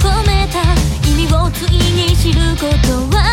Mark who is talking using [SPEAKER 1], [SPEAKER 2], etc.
[SPEAKER 1] 込めた意味をついに知ることは